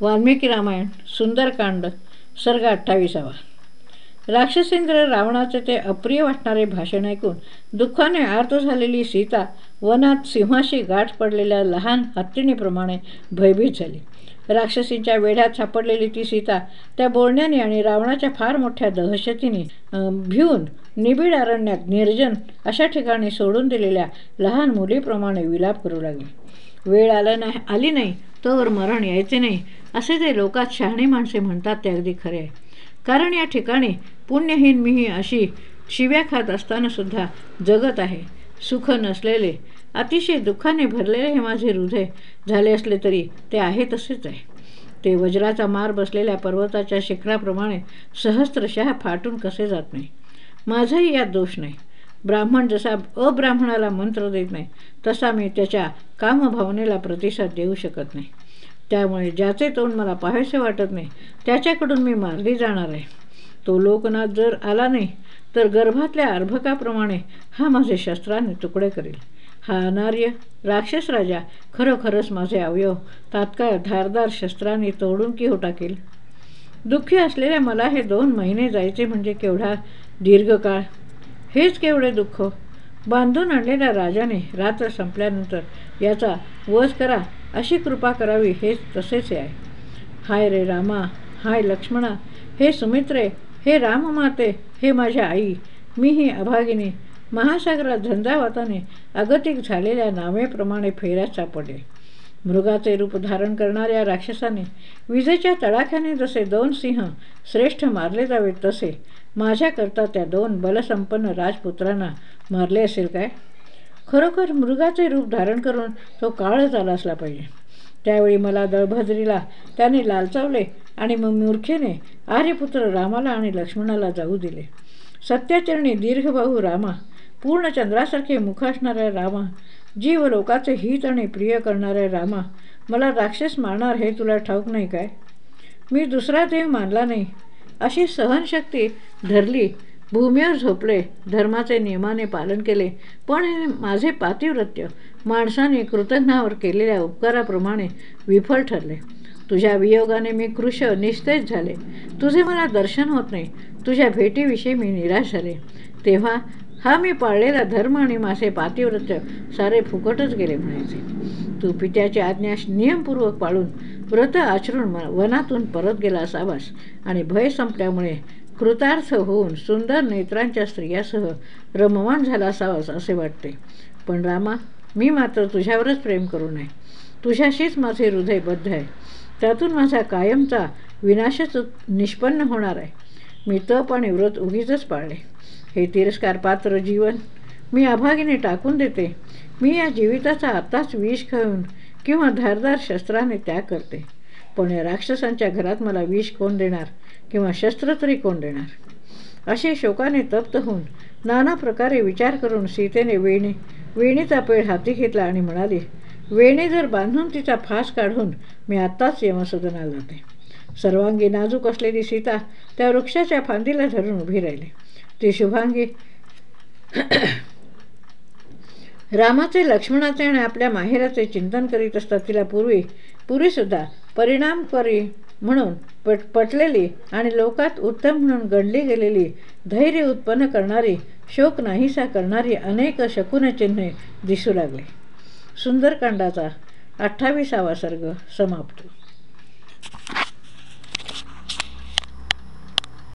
वाल्मिकी रामायण सुंदरकांड सर्ग अठ्ठावीसावा. राक्षसेंद्र रावणाचे ते अप्रिय वाटणारे भाषण ऐकून दुःखाने आर्त झालेली सीता वनात सिंहाशी गाठ पडलेल्या लहान हत्तीणीप्रमाणे भयभीत झाली. राक्षसींच्या वेढ्यात सापडलेली ती सीता त्या बोलण्याने आणि रावणाच्या फार मोठ्या दहशतीने भिवून निबिड अरण्यात निर्जन अशा ठिकाणी सोडून दिलेल्या लहान मुलीप्रमाणे विलाप करू लागली. वेळ आला नाही आली नाही तोवर मरण यायचे नाही असे जे लोकात शहाणी माणसे म्हणतात ते अगदी खरे आहे. कारण या ठिकाणी पुण्यहीन मीही अशी शिव्या खात असतानासुद्धा जगत आहे सुख नसलेले अतिशय दुःखाने भरलेले हे माझे हृदय झाले असले तरी ते आहे तसेच आहे. ते वज्राचा मार बसलेल्या पर्वताच्या शिखराप्रमाणे सहस्त्रशः फाटून कसे जात नाही? माझाही यात दोष नाही. ब्राह्मण जसा अब्राह्मणाला मंत्र देत नाही तसा मी त्याच्या कामभावनेला प्रतिसाद देऊ शकत नाही. त्यामुळे ज्याचे तोंड मला पाहायचे वाटत नाही त्याच्याकडून मी मारली जाणार आहे. तो लोकनाथ जर आला नाही तर गर्भातल्या अर्भकाप्रमाणे हा माझे शस्त्राने तुकडे करेल. हा अनार्य राक्षस राजा खरोखरच माझे अवयव तात्काळ धारदार शस्त्राने तोडून की हो टाकेल दुःखी असलेल्या मला हे दोन महिने जायचे म्हणजे केवढा दीर्घकाळ हेच केवढे दुःख बांधून आणलेल्या राजाने रात्र संपल्यानंतर याचा वध करा अशी कृपा करावी हेच तसेच आहे. हाय रे रामा हाय लक्ष्मणा हे सुमित्रे हे राममाते हे माझ्या आई मी ही अभागिनी महासागरात झंझावाताने अगतिक झालेल्या नावेप्रमाणे फेऱ्यात सापडले. मृगाचे रूप धारण करणाऱ्या राक्षसाने विजेच्या तडाख्याने जसे दोन सिंह श्रेष्ठ मारले जावेत तसे माझ्याकरता त्या दोन बलसंपन्न राजपुत्रांना मारले असेल काय? खरोखर मृगाचे रूप धारण करून तो काळच आला असला पाहिजे. त्यावेळी मला दळभद्रीला त्याने लालचावले आणि मग मूर्खेने आर्यपुत्र रामाला आणि लक्ष्मणाला जाऊ दिले. सत्याचरणी दीर्घबाहू रामा पूर्ण चंद्रासारखे मुख असणाऱ्या रामा जीव लोकाचे हित आणि प्रिय करणाऱ्या रामा मला राक्षस मारणार हे तुला ठाऊक नाही काय? मी दुसरा देव मानला नाही. अशी सहनशक्ती धरली. भूमीवर झोपले. धर्माचे नियमाने पालन केले. पण माझे पातिव्रत्य. माणसाने कृतज्ञावर केलेल्या उपकाराप्रमाणे विफल ठरले. तुझ्या वियोगाने मी कृश निस्तेज झाले. तुझे मला दर्शन होत नाही. तुझ्या भेटीविषयी मी निराश झाले. तेव्हा हा मी पाळलेला धर्म आणि माझे पातिव्रत्य सारे फुकटच गेले म्हणायचे. तू पित्याची आज्ञा नियमपूर्वक पाळून व्रत आचरून वनातून परत गेला असावास आणि भय संपल्यामुळे कृतार्थ होऊन सुंदर नेत्रांच्या स्त्रियासह रमवान झाला असावास असे वाटते. पण रामा मी मात्र तुझ्यावरच प्रेम करू नये. तुझ्याशीच माझे हृदय बद्ध आहे. त्यातून माझा कायमचा विनाशच निष्पन्न होणार आहे. मी तप आणि व्रत उगीच पाळले. हे तिरस्कार पात्र जीवन मी अभागीने टाकून देते. मी या जीविताचा आत्ताच विष खाऊन किंवा धारदार शस्त्राने त्याग करते. पण या राक्षसांच्या घरात मला विष कोण देणार? किंवा शस्त्र तरी कोण देणार? असे शोकाने तप्त होऊन नाना प्रकारे विचार करून सीतेने वेणी वेणीचा पेळ हाती घेतला आणि म्हणाली वेणी जर बांधून तिचा फास काढून मी आत्ताच यमसदनाला जाते. सर्वांगी नाजूक असलेली सीता त्या वृक्षाच्या फांदीला धरून उभी राहिली. ती शुभांगी रामाचे लक्ष्मणाचे आणि आपल्या माहेराचे चिंतन करीत असता तिला पूर्वी पूर्वीसुद्धा परिणामकारी म्हणून पट पटलेली आणि लोकात उत्तम म्हणून गणली गेलेली धैर्य उत्पन्न करणारी शोक नाहीसा करणारी अनेक शकुनचिन्हे दिसू लागले. सुंदरकांडाचा अठ्ठावीसावा सर्ग समाप्त.